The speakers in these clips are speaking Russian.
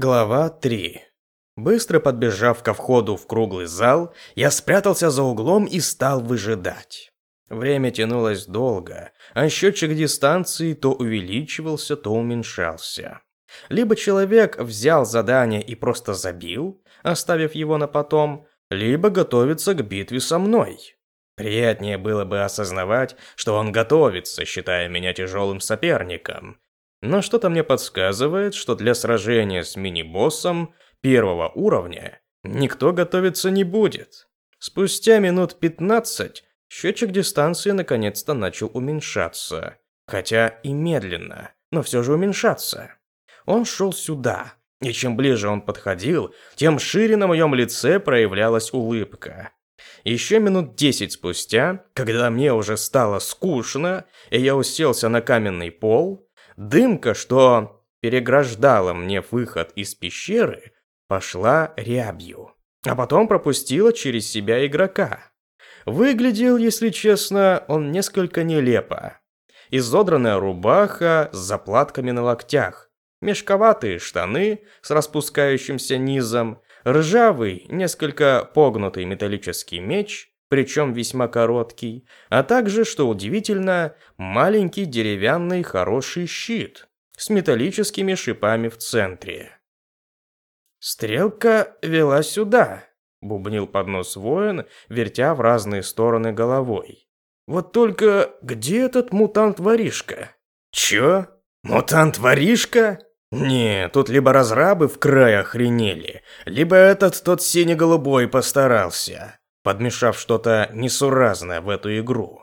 Глава 3 Быстро подбежав ко входу в круглый зал, я спрятался за углом и стал выжидать. Время тянулось долго, а счетчик дистанции то увеличивался, то уменьшался. Либо человек взял задание и просто забил, оставив его на потом, либо готовится к битве со мной. Приятнее было бы осознавать, что он готовится, считая меня тяжелым соперником, но что-то мне подсказывает, что для сражения с мини-боссом первого уровня никто готовиться не будет. Спустя минут 15 счетчик дистанции наконец-то начал уменьшаться. Хотя и медленно, но все же уменьшаться. Он шел сюда, и чем ближе он подходил, тем шире на моем лице проявлялась улыбка. Еще минут десять спустя, когда мне уже стало скучно, и я уселся на каменный пол, Дымка, что переграждала мне выход из пещеры, пошла рябью, а потом пропустила через себя игрока. Выглядел, если честно, он несколько нелепо. Изодранная рубаха с заплатками на локтях, мешковатые штаны с распускающимся низом, ржавый, несколько погнутый металлический меч, причем весьма короткий, а также, что удивительно, маленький деревянный хороший щит с металлическими шипами в центре. «Стрелка вела сюда», — бубнил под нос воин, вертя в разные стороны головой. «Вот только где этот мутант-воришка?» «Чё? Мутант-воришка?» «Не, тут либо разрабы в край охренели, либо этот тот сине-голубой постарался подмешав что-то несуразное в эту игру.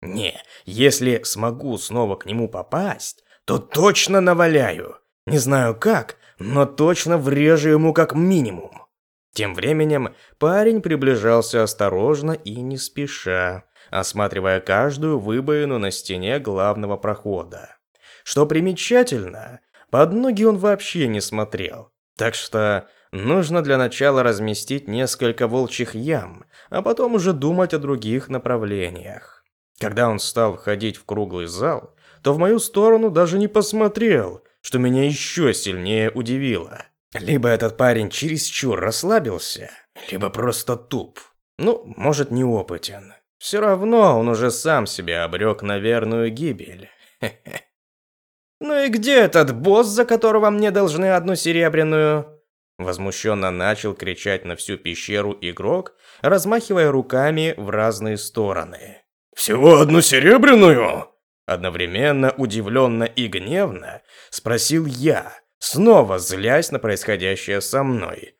Не, если смогу снова к нему попасть, то точно наваляю. Не знаю как, но точно врежу ему как минимум. Тем временем парень приближался осторожно и не спеша, осматривая каждую выбоину на стене главного прохода. Что примечательно, под ноги он вообще не смотрел, так что Нужно для начала разместить несколько волчьих ям, а потом уже думать о других направлениях. Когда он стал входить в круглый зал, то в мою сторону даже не посмотрел, что меня еще сильнее удивило. Либо этот парень чересчур расслабился, либо просто туп. Ну, может, неопытен. Все равно он уже сам себя обрек на верную гибель. «Ну и где этот босс, за которого мне должны одну серебряную?» Возмущенно начал кричать на всю пещеру игрок, размахивая руками в разные стороны. «Всего одну серебряную?» Одновременно, удивленно и гневно спросил я, снова злясь на происходящее со мной.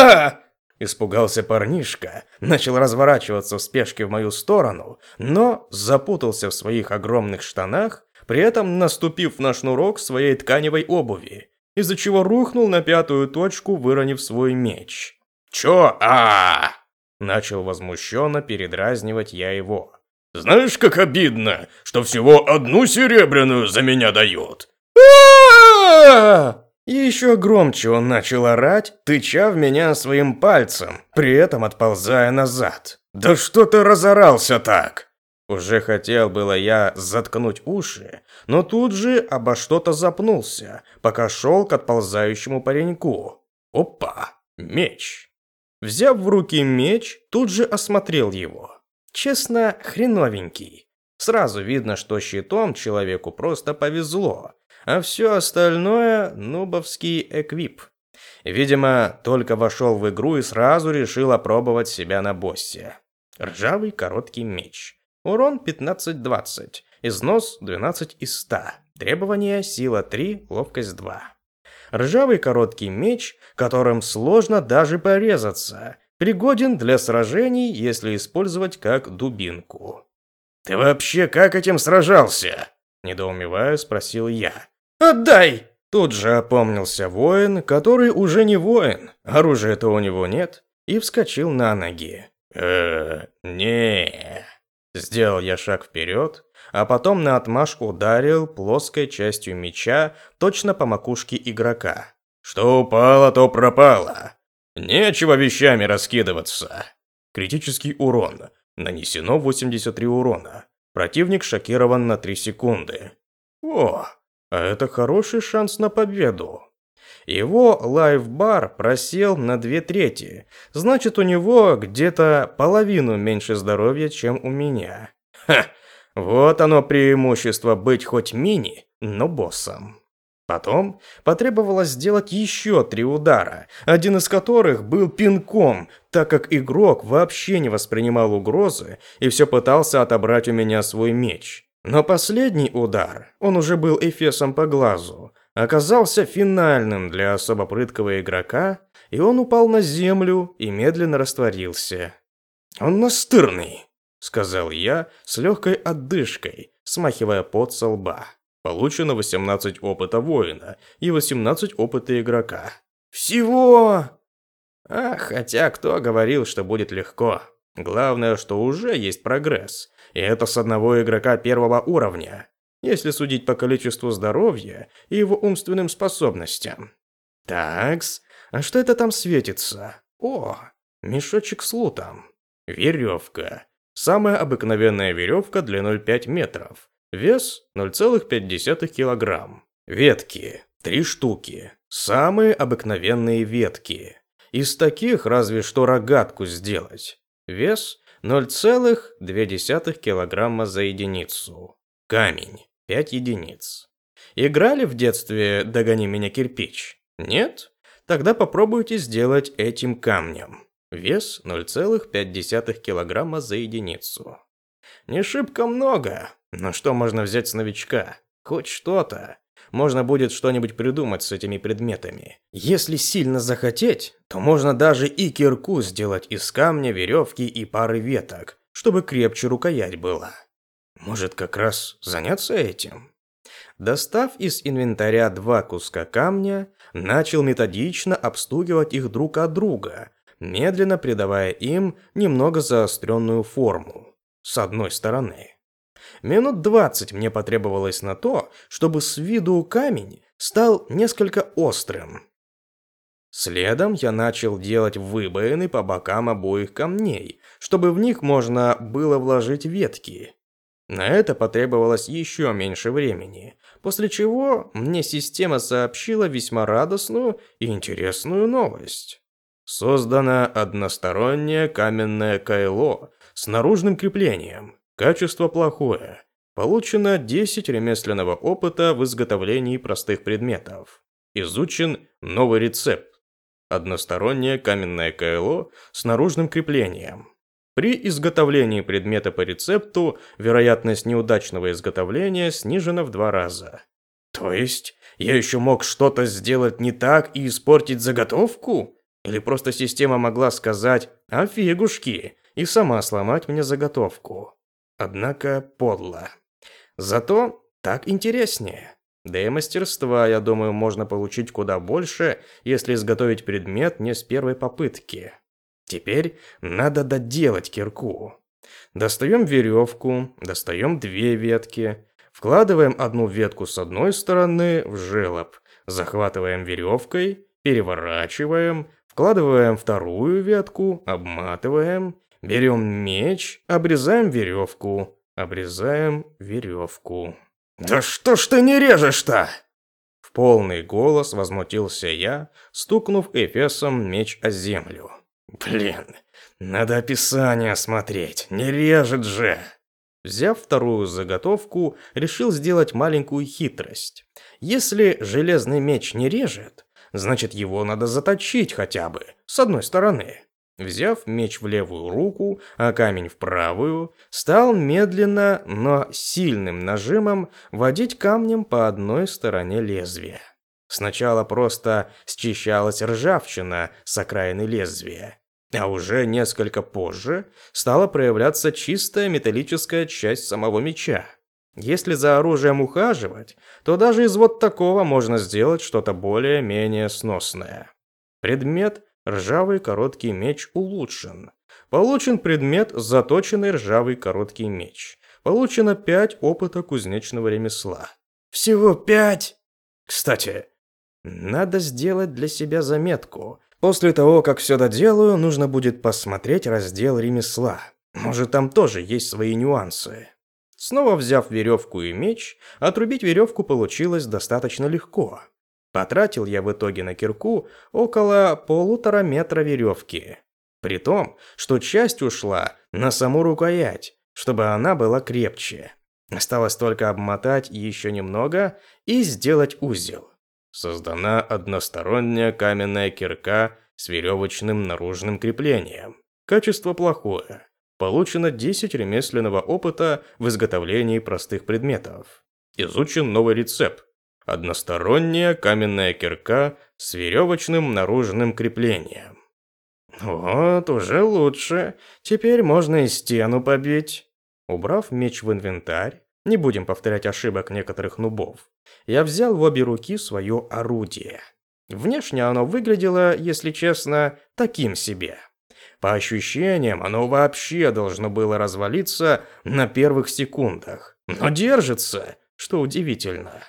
а Испугался парнишка, начал разворачиваться в спешке в мою сторону, но запутался в своих огромных штанах, при этом наступив на шнурок своей тканевой обуви из-за чего рухнул на пятую точку, выронив свой меч. «Чё? а, Начал возмущенно передразнивать я его. «Знаешь, как обидно, что всего одну серебряную за меня дают!» И еще громче он начал орать, тыча в меня своим пальцем, при этом отползая назад. «Да что ты разорался так?» Уже хотел было я заткнуть уши, но тут же обо что-то запнулся, пока шел к отползающему пареньку. Опа, меч. Взяв в руки меч, тут же осмотрел его. Честно, хреновенький. Сразу видно, что щитом человеку просто повезло, а все остальное – нубовский эквип. Видимо, только вошел в игру и сразу решил опробовать себя на боссе. Ржавый короткий меч. Урон 15-20. Износ 12 из 100. Требования сила 3, ловкость 2. Ржавый короткий меч, которым сложно даже порезаться. Пригоден для сражений, если использовать как дубинку. «Ты вообще как этим сражался?» Недоумевая, спросил я. «Отдай!» Тут же опомнился воин, который уже не воин, оружия-то у него нет, и вскочил на ноги. э не Сделал я шаг вперед, а потом на отмашку ударил плоской частью меча точно по макушке игрока. Что упало, то пропало. Нечего вещами раскидываться. Критический урон. Нанесено 83 урона. Противник шокирован на 3 секунды. О, а это хороший шанс на победу. Его лайфбар просел на две трети. Значит, у него где-то половину меньше здоровья, чем у меня. Ха! Вот оно преимущество быть хоть мини, но боссом. Потом потребовалось сделать еще три удара, один из которых был пинком, так как игрок вообще не воспринимал угрозы и все пытался отобрать у меня свой меч. Но последний удар, он уже был эфесом по глазу, оказался финальным для особо прыткого игрока, и он упал на землю и медленно растворился. «Он настырный», — сказал я с легкой отдышкой, смахивая пот со лба. Получено 18 опыта воина и 18 опыта игрока. Всего! Ах, хотя кто говорил, что будет легко. Главное, что уже есть прогресс. И это с одного игрока первого уровня. Если судить по количеству здоровья и его умственным способностям. Такс, а что это там светится? О, мешочек с лутом. Веревка. Самая обыкновенная веревка длиной 5 метров. Вес 0,5 килограмм. Ветки. Три штуки. Самые обыкновенные ветки. Из таких разве что рогатку сделать. Вес 0,2 килограмма за единицу. Камень. 5 единиц. Играли в детстве «Догони меня, кирпич»? Нет? Тогда попробуйте сделать этим камнем. Вес 0,5 килограмма за единицу. Не шибко много, но что можно взять с новичка? Хоть что-то. Можно будет что-нибудь придумать с этими предметами. Если сильно захотеть, то можно даже и кирку сделать из камня, веревки и пары веток, чтобы крепче рукоять была. Может, как раз заняться этим? Достав из инвентаря два куска камня, начал методично обстукивать их друг от друга, медленно придавая им немного заостренную форму. С одной стороны. Минут двадцать мне потребовалось на то, чтобы с виду камень стал несколько острым. Следом я начал делать выбоины по бокам обоих камней, чтобы в них можно было вложить ветки. На это потребовалось еще меньше времени, после чего мне система сообщила весьма радостную и интересную новость. Создано одностороннее каменное кайло с наружным креплением. Качество плохое. Получено 10 ремесленного опыта в изготовлении простых предметов. Изучен новый рецепт. Одностороннее каменное КЛО с наружным креплением. При изготовлении предмета по рецепту вероятность неудачного изготовления снижена в два раза. То есть, я еще мог что-то сделать не так и испортить заготовку? Или просто система могла сказать «А фигушки» и сама сломать мне заготовку? Однако подло. Зато так интереснее. Да и мастерства, я думаю, можно получить куда больше, если изготовить предмет не с первой попытки. Теперь надо доделать кирку. Достаем веревку, достаем две ветки, вкладываем одну ветку с одной стороны в желоб, захватываем веревкой, переворачиваем, вкладываем вторую ветку, обматываем Берем меч, обрезаем веревку. Обрезаем веревку. «Да что ж ты не режешь-то?» В полный голос возмутился я, стукнув эфесом меч о землю. «Блин, надо описание смотреть, не режет же!» Взяв вторую заготовку, решил сделать маленькую хитрость. Если железный меч не режет, значит его надо заточить хотя бы, с одной стороны. Взяв меч в левую руку, а камень в правую, стал медленно, но сильным нажимом водить камнем по одной стороне лезвия. Сначала просто счищалась ржавчина с окраины лезвия, а уже несколько позже стала проявляться чистая металлическая часть самого меча. Если за оружием ухаживать, то даже из вот такого можно сделать что-то более-менее сносное. Предмет Ржавый короткий меч улучшен. Получен предмет заточенный ржавый короткий меч. Получено 5 опыта кузнечного ремесла. Всего 5? Кстати, надо сделать для себя заметку. После того, как все доделаю, нужно будет посмотреть раздел ремесла. Может, там тоже есть свои нюансы. Снова взяв веревку и меч, отрубить веревку получилось достаточно легко. Потратил я в итоге на кирку около полутора метра веревки. При том, что часть ушла на саму рукоять, чтобы она была крепче. Осталось только обмотать еще немного и сделать узел. Создана односторонняя каменная кирка с веревочным наружным креплением. Качество плохое. Получено 10 ремесленного опыта в изготовлении простых предметов. Изучен новый рецепт. Односторонняя каменная кирка с веревочным наружным креплением. Вот, уже лучше. Теперь можно и стену побить. Убрав меч в инвентарь, не будем повторять ошибок некоторых нубов, я взял в обе руки свое орудие. Внешне оно выглядело, если честно, таким себе. По ощущениям, оно вообще должно было развалиться на первых секундах. Но держится, что удивительно.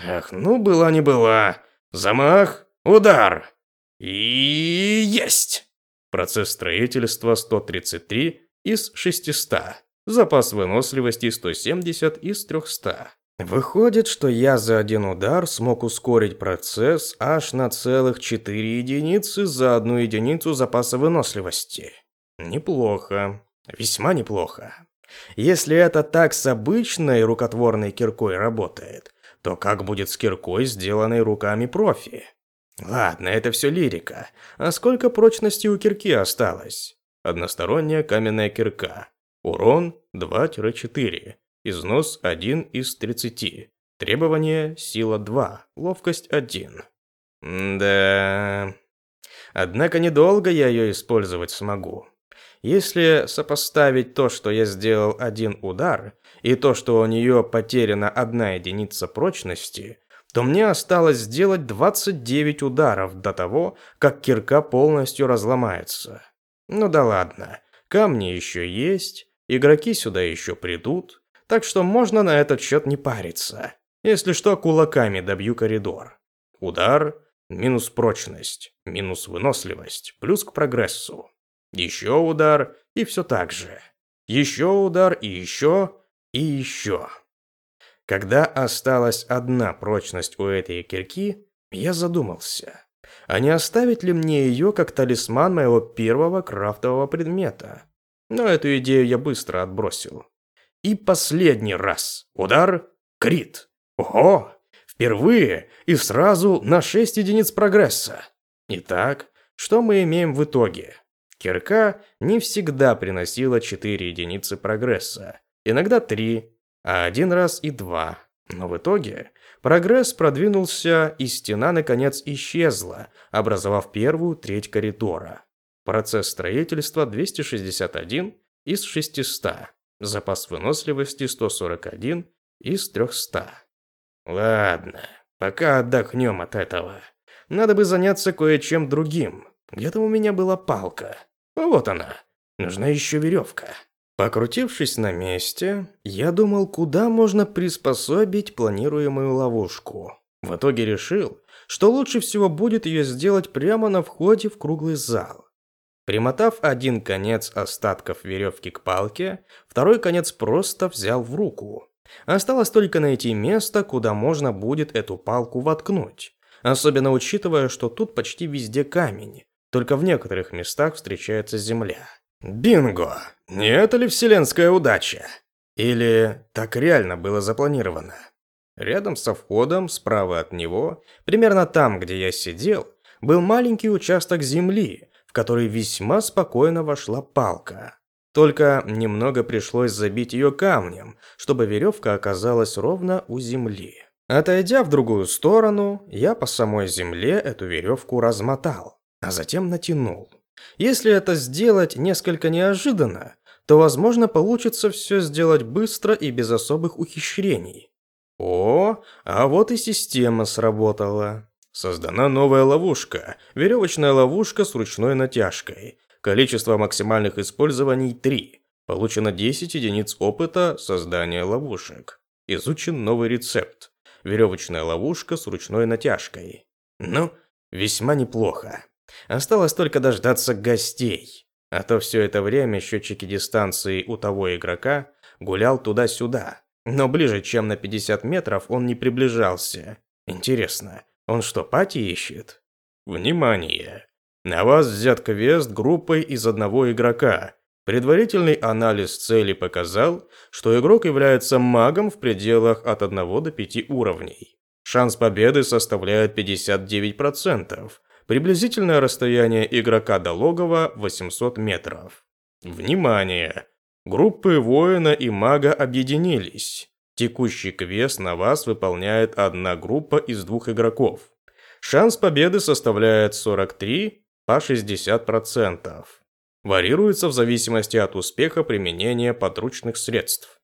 Ах, ну была не была. Замах, удар. И есть! Процесс строительства 133 из 600. Запас выносливости 170 из 300. Выходит, что я за один удар смог ускорить процесс аж на целых 4 единицы за одну единицу запаса выносливости. Неплохо. Весьма неплохо. Если это так с обычной рукотворной киркой работает, то как будет с киркой, сделанной руками профи? Ладно, это все лирика. А сколько прочности у кирки осталось? Односторонняя каменная кирка. Урон 2-4. Износ 1 из 30. Требование сила 2. Ловкость 1. да. Однако недолго я ее использовать смогу. Если сопоставить то, что я сделал один удар, и то, что у нее потеряна одна единица прочности, то мне осталось сделать 29 ударов до того, как кирка полностью разломается. Ну да ладно, камни еще есть, игроки сюда еще придут, так что можно на этот счет не париться. Если что, кулаками добью коридор. Удар, минус прочность, минус выносливость, плюс к прогрессу. Еще удар, и все так же. Еще удар, и еще, и еще. Когда осталась одна прочность у этой кирки, я задумался, а не оставить ли мне ее как талисман моего первого крафтового предмета? Но эту идею я быстро отбросил. И последний раз. Удар, крит. Ого! Впервые и сразу на 6 единиц прогресса. Итак, что мы имеем в итоге? Кирка не всегда приносила 4 единицы прогресса, иногда 3, а один раз и два. Но в итоге прогресс продвинулся, и стена наконец исчезла, образовав первую треть коридора. Процесс строительства 261 из 600. Запас выносливости 141 из 300. Ладно, пока отдохнем от этого. Надо бы заняться кое-чем другим. Где-то у меня была палка. Вот она. Нужна еще веревка. Покрутившись на месте, я думал, куда можно приспособить планируемую ловушку. В итоге решил, что лучше всего будет ее сделать прямо на входе в круглый зал. Примотав один конец остатков веревки к палке, второй конец просто взял в руку. Осталось только найти место, куда можно будет эту палку воткнуть. Особенно учитывая, что тут почти везде камень, только в некоторых местах встречается земля. Бинго! Не это ли вселенская удача? Или так реально было запланировано? Рядом со входом, справа от него, примерно там, где я сидел, был маленький участок земли, в который весьма спокойно вошла палка. Только немного пришлось забить ее камнем, чтобы веревка оказалась ровно у земли. Отойдя в другую сторону, я по самой земле эту веревку размотал, а затем натянул. Если это сделать несколько неожиданно, то, возможно, получится все сделать быстро и без особых ухищрений. О, а вот и система сработала. Создана новая ловушка. Веревочная ловушка с ручной натяжкой. Количество максимальных использований 3. Получено 10 единиц опыта создания ловушек. Изучен новый рецепт. Веревочная ловушка с ручной натяжкой. Ну, весьма неплохо. Осталось только дождаться гостей. А то все это время счетчики дистанции у того игрока гулял туда-сюда. Но ближе, чем на 50 метров, он не приближался. Интересно, Он что, пати ищет? Внимание! На вас взят квест группой из одного игрока. Предварительный анализ цели показал, что игрок является магом в пределах от 1 до 5 уровней. Шанс победы составляет 59%. Приблизительное расстояние игрока до логова 800 метров. Внимание! Группы воина и мага объединились. Текущий квест на вас выполняет одна группа из двух игроков. Шанс победы составляет 43 по 60%. Варьируется в зависимости от успеха применения подручных средств.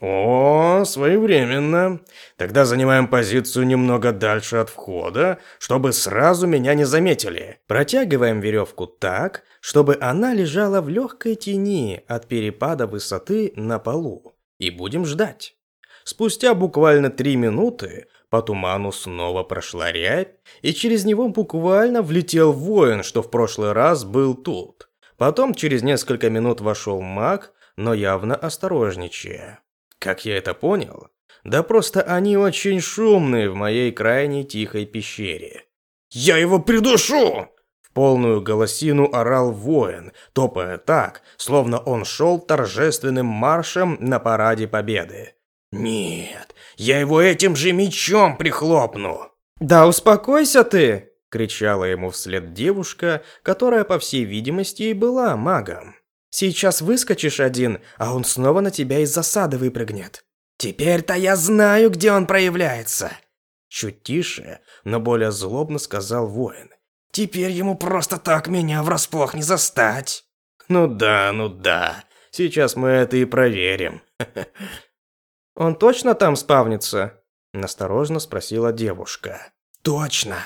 О, своевременно. Тогда занимаем позицию немного дальше от входа, чтобы сразу меня не заметили. Протягиваем веревку так, чтобы она лежала в легкой тени от перепада высоты на полу. И будем ждать. Спустя буквально три минуты по туману снова прошла рябь, и через него буквально влетел воин, что в прошлый раз был тут. Потом через несколько минут вошел маг, но явно осторожничая. Как я это понял? Да просто они очень шумные в моей крайне тихой пещере. «Я его придушу!» В полную голосину орал воин, топая так, словно он шел торжественным маршем на параде победы. «Нет, я его этим же мечом прихлопну!» «Да успокойся ты!» – кричала ему вслед девушка, которая, по всей видимости, и была магом. «Сейчас выскочишь один, а он снова на тебя из засады выпрыгнет. Теперь-то я знаю, где он проявляется!» Чуть тише, но более злобно сказал воин. «Теперь ему просто так меня врасплох не застать!» «Ну да, ну да, сейчас мы это и проверим!» «Он точно там спавнится?» – насторожно спросила девушка. «Точно!»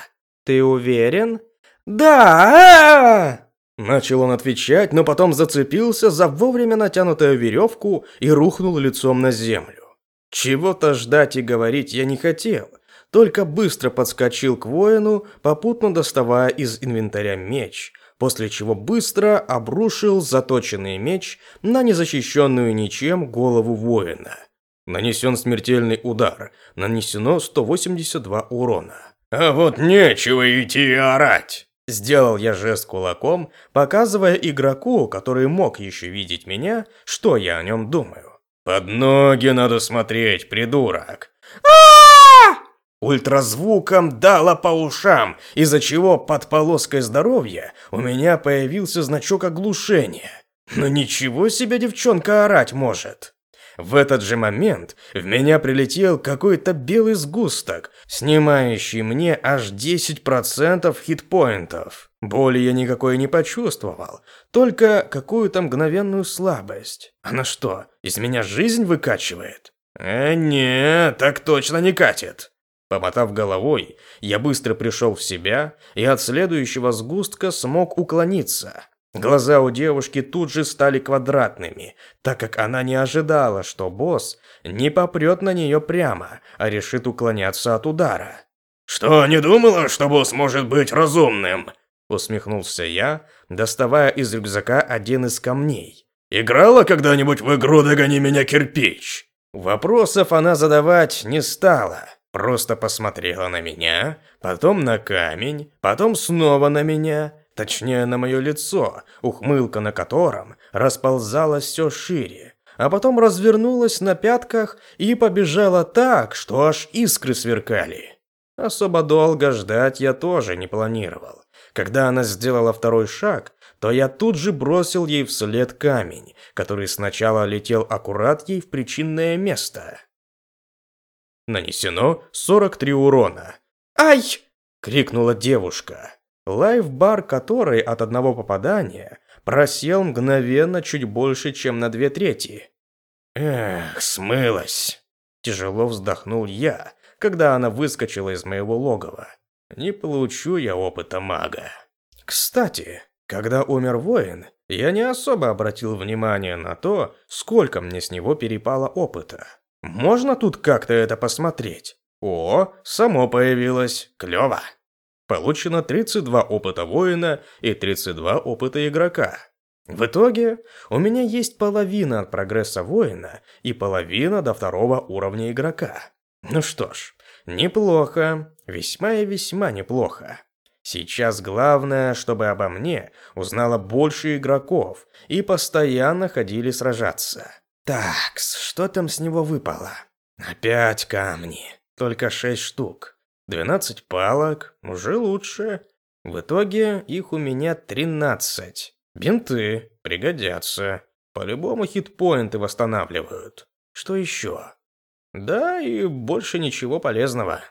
«Ты уверен?» «Да!» Начал он отвечать, но потом зацепился за вовремя натянутую веревку и рухнул лицом на землю. Чего-то ждать и говорить я не хотел, только быстро подскочил к воину, попутно доставая из инвентаря меч, после чего быстро обрушил заточенный меч на незащищенную ничем голову воина. Нанесен смертельный удар. Нанесено 182 урона. «А вот нечего идти и орать!» Сделал я жест кулаком, показывая игроку, который мог еще видеть меня, что я о нем думаю. «Под ноги надо смотреть, придурок!» Ультразвуком дало по ушам, из-за чего под полоской здоровья у меня появился значок оглушения. Но ничего себе девчонка орать может. В этот же момент в меня прилетел какой-то белый сгусток, снимающий мне аж 10% хитпоинтов. Боли я никакой не почувствовал, только какую-то мгновенную слабость. Она что, из меня жизнь выкачивает? Э, не, так точно не катит. Помотав головой, я быстро пришел в себя и от следующего сгустка смог уклониться. Глаза у девушки тут же стали квадратными, так как она не ожидала, что босс не попрет на нее прямо, а решит уклоняться от удара. «Что, не думала, что босс может быть разумным?» Усмехнулся я, доставая из рюкзака один из камней. «Играла когда-нибудь в игру «Догони меня, кирпич»?» Вопросов она задавать не стала, просто посмотрела на меня, потом на камень, потом снова на меня – Точнее, на мое лицо, ухмылка на котором расползалась все шире, а потом развернулась на пятках и побежала так, что аж искры сверкали. Особо долго ждать я тоже не планировал. Когда она сделала второй шаг, то я тут же бросил ей вслед камень, который сначала летел аккурат ей в причинное место. Нанесено 43 урона. «Ай!» — крикнула девушка лайфбар которой от одного попадания просел мгновенно чуть больше, чем на две трети. Эх, смылась. Тяжело вздохнул я, когда она выскочила из моего логова. Не получу я опыта мага. Кстати, когда умер воин, я не особо обратил внимание на то, сколько мне с него перепало опыта. Можно тут как-то это посмотреть? О, само появилось. Клево. Получено 32 опыта воина и 32 опыта игрока. В итоге у меня есть половина от прогресса воина и половина до второго уровня игрока. Ну что ж, неплохо. Весьма и весьма неплохо. Сейчас главное, чтобы обо мне узнало больше игроков и постоянно ходили сражаться. Так, что там с него выпало? Опять камни. Только шесть штук. Двенадцать палок, уже лучше. В итоге их у меня тринадцать. Бинты пригодятся. По-любому хитпоинты восстанавливают. Что еще? Да, и больше ничего полезного.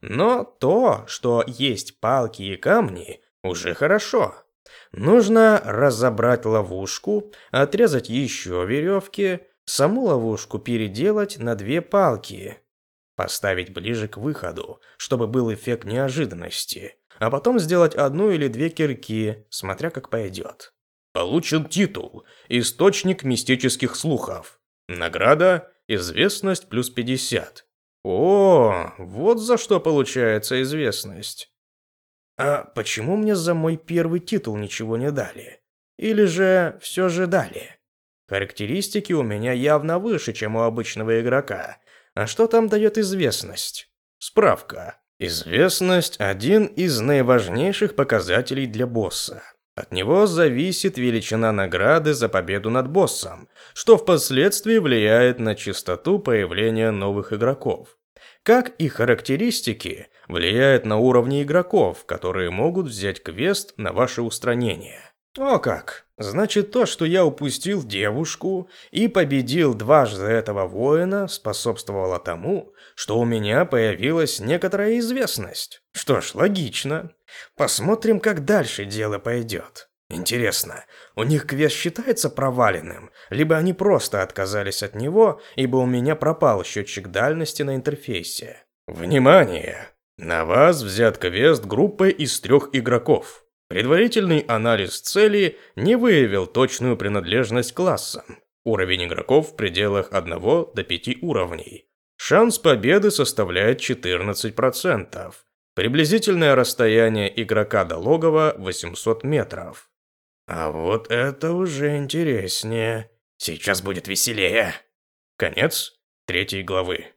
Но то, что есть палки и камни, уже хорошо. Нужно разобрать ловушку, отрезать еще веревки, саму ловушку переделать на две палки, поставить ближе к выходу, чтобы был эффект неожиданности, а потом сделать одну или две кирки, смотря как пойдет. Получен титул «Источник мистических слухов». Награда «Известность плюс 50». О, вот за что получается известность. А почему мне за мой первый титул ничего не дали? Или же все же дали? Характеристики у меня явно выше, чем у обычного игрока. А что там дает известность? Справка. Известность – один из наиважнейших показателей для босса. От него зависит величина награды за победу над боссом, что впоследствии влияет на частоту появления новых игроков. Как и характеристики влияют на уровни игроков, которые могут взять квест на ваше устранение. О как! Значит, то, что я упустил девушку и победил дважды этого воина, способствовало тому, что у меня появилась некоторая известность. Что ж, логично. Посмотрим, как дальше дело пойдет. Интересно, у них квест считается проваленным, либо они просто отказались от него, ибо у меня пропал счетчик дальности на интерфейсе. Внимание! На вас взят квест группой из трех игроков. Предварительный анализ цели не выявил точную принадлежность классам. Уровень игроков в пределах 1 до 5 уровней. Шанс победы составляет 14%. Приблизительное расстояние игрока до логова 800 метров. А вот это уже интереснее. Сейчас будет веселее. Конец третьей главы.